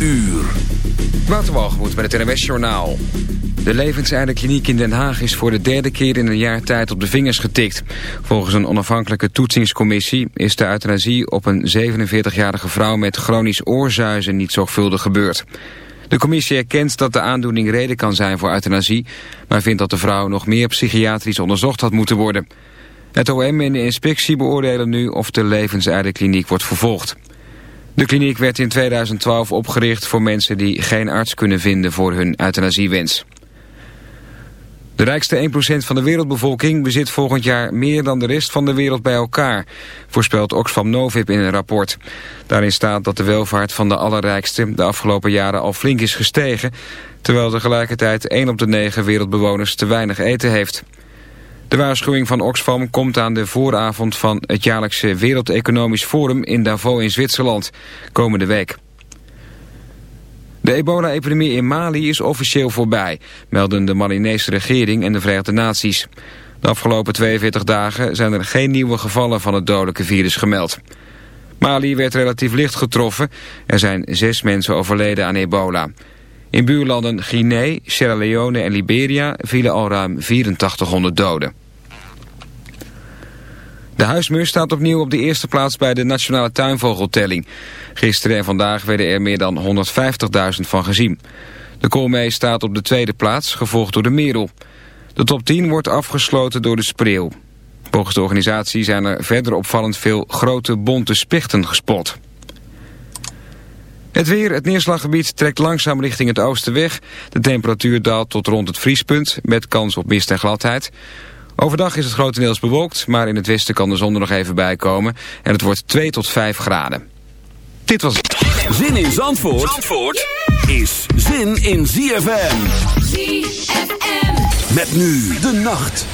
uur. Waterwalgemoed bij het NWS Journaal. De levenseidenkliniek in Den Haag is voor de derde keer in een jaar tijd op de vingers getikt. Volgens een onafhankelijke toetsingscommissie is de euthanasie op een 47-jarige vrouw met chronisch oorzuizen niet zorgvuldig gebeurd. De commissie erkent dat de aandoening reden kan zijn voor euthanasie, maar vindt dat de vrouw nog meer psychiatrisch onderzocht had moeten worden. Het OM en de inspectie beoordelen nu of de levenseidenkliniek wordt vervolgd. De kliniek werd in 2012 opgericht voor mensen die geen arts kunnen vinden voor hun euthanasiewens. De rijkste 1% van de wereldbevolking bezit volgend jaar meer dan de rest van de wereld bij elkaar, voorspelt Oxfam Novib in een rapport. Daarin staat dat de welvaart van de allerrijkste de afgelopen jaren al flink is gestegen, terwijl tegelijkertijd 1 op de 9 wereldbewoners te weinig eten heeft. De waarschuwing van Oxfam komt aan de vooravond van het jaarlijkse Wereld Economisch Forum in Davos in Zwitserland, komende week. De ebola-epidemie in Mali is officieel voorbij, melden de Malinese regering en de Verenigde Naties. De afgelopen 42 dagen zijn er geen nieuwe gevallen van het dodelijke virus gemeld. Mali werd relatief licht getroffen. Er zijn zes mensen overleden aan ebola. In buurlanden Guinea, Sierra Leone en Liberia vielen al ruim 8400 doden. De huismus staat opnieuw op de eerste plaats bij de nationale tuinvogeltelling. Gisteren en vandaag werden er meer dan 150.000 van gezien. De koolmees staat op de tweede plaats, gevolgd door de merel. De top 10 wordt afgesloten door de spreeuw. Volgens de organisatie zijn er verder opvallend veel grote bonte spichten gespot. Het weer, het neerslaggebied trekt langzaam richting het oosten weg. De temperatuur daalt tot rond het vriespunt, met kans op mist en gladheid. Overdag is het grotendeels bewolkt, maar in het westen kan de zon er nog even bij komen. En het wordt 2 tot 5 graden. Dit was Zin in Zandvoort, Zandvoort is zin in ZFM. ZFM. Met nu de nacht.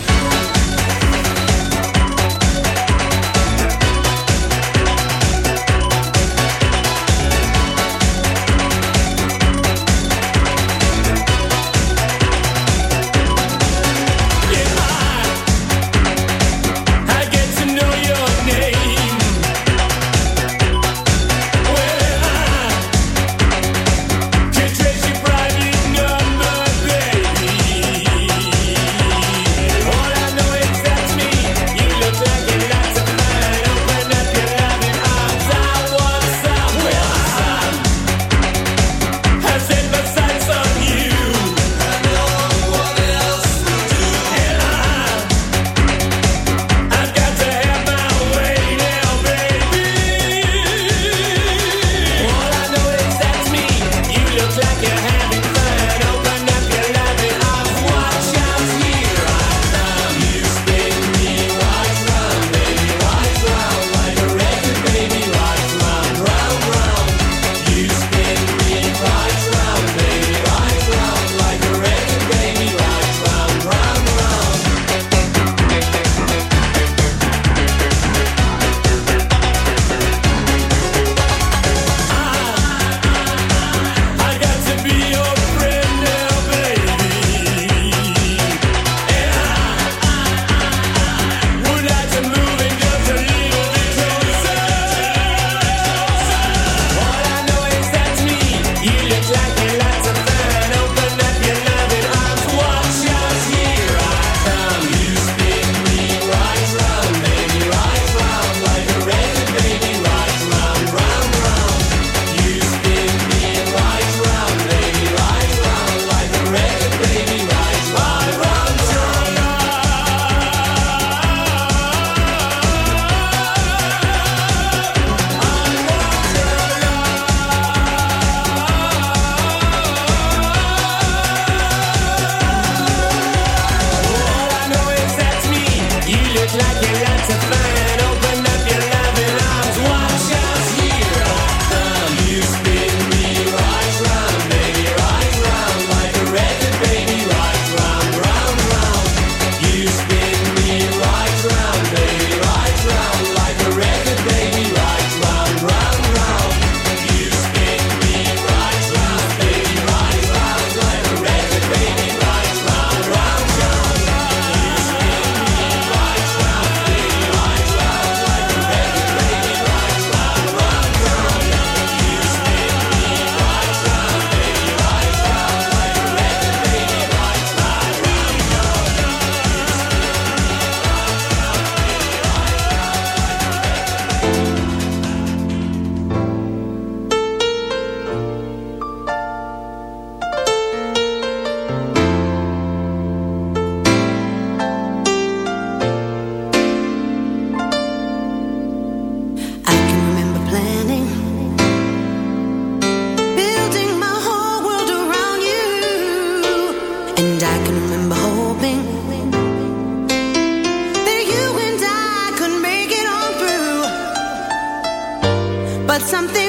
but something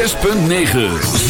6.9.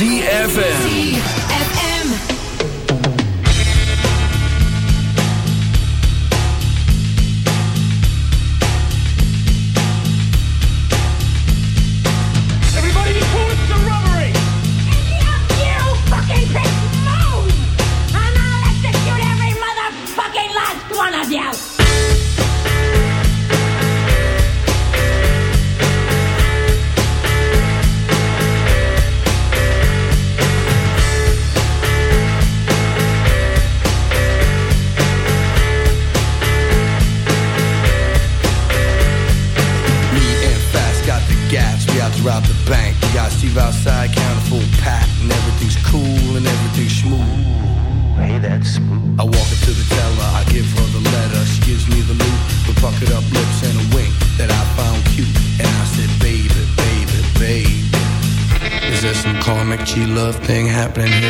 love thing happening here.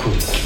Cool.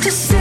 to say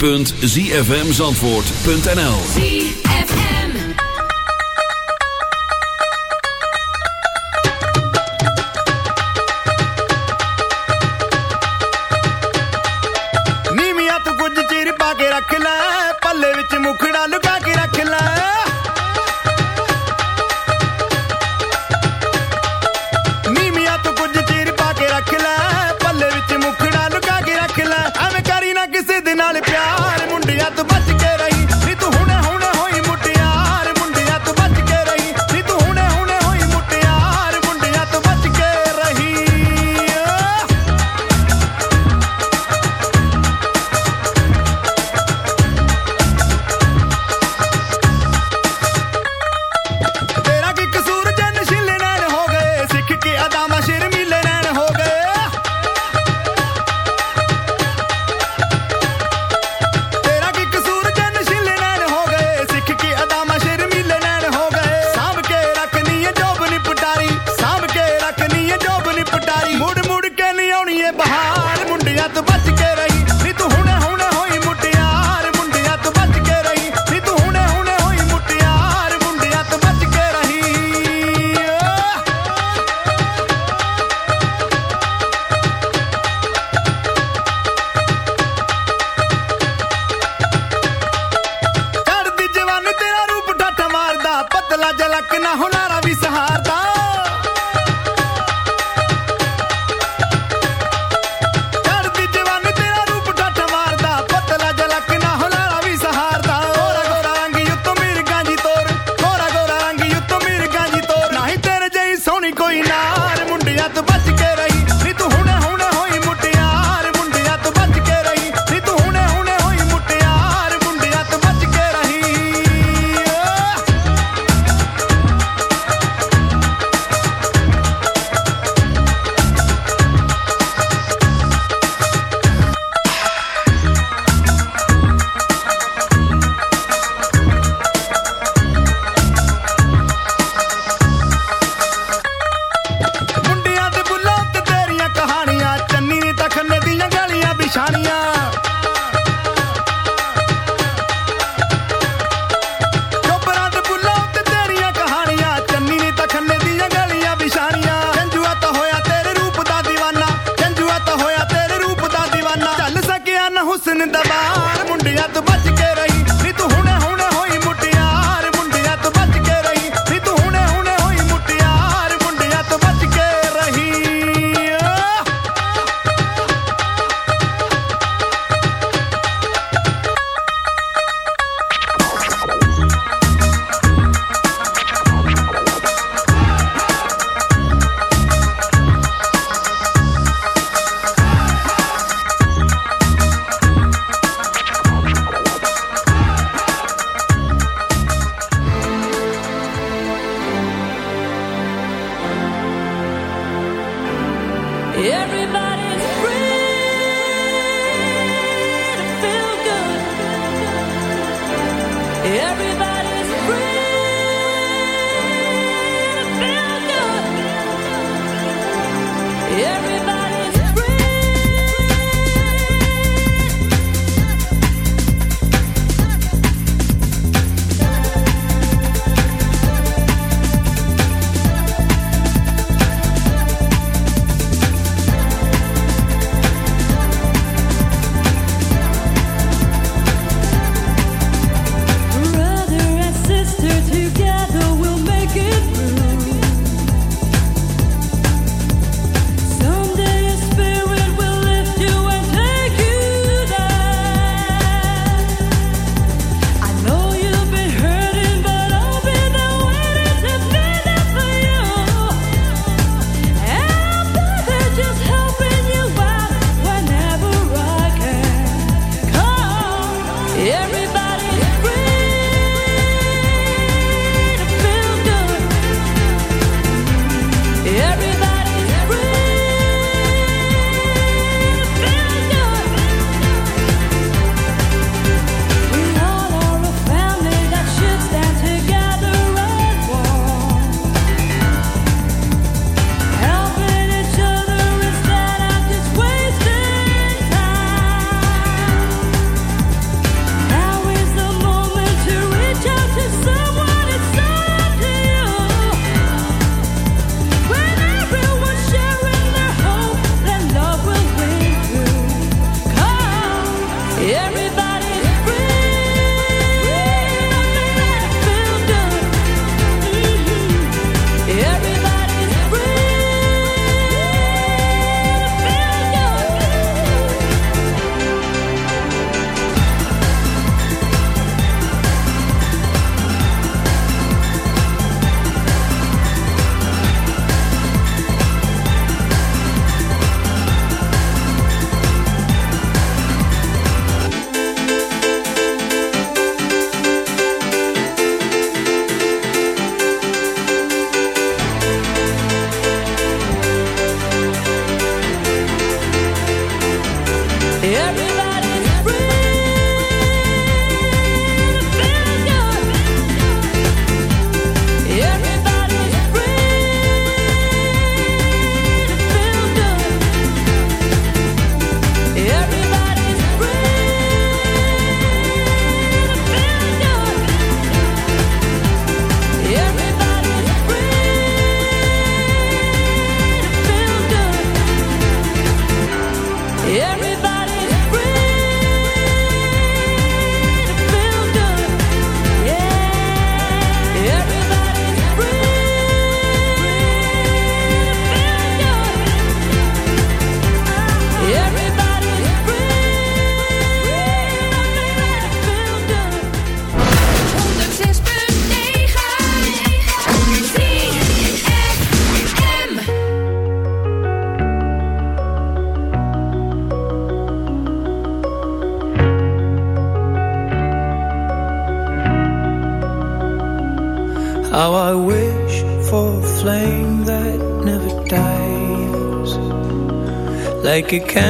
www.zfmzandvoort.nl Every it can.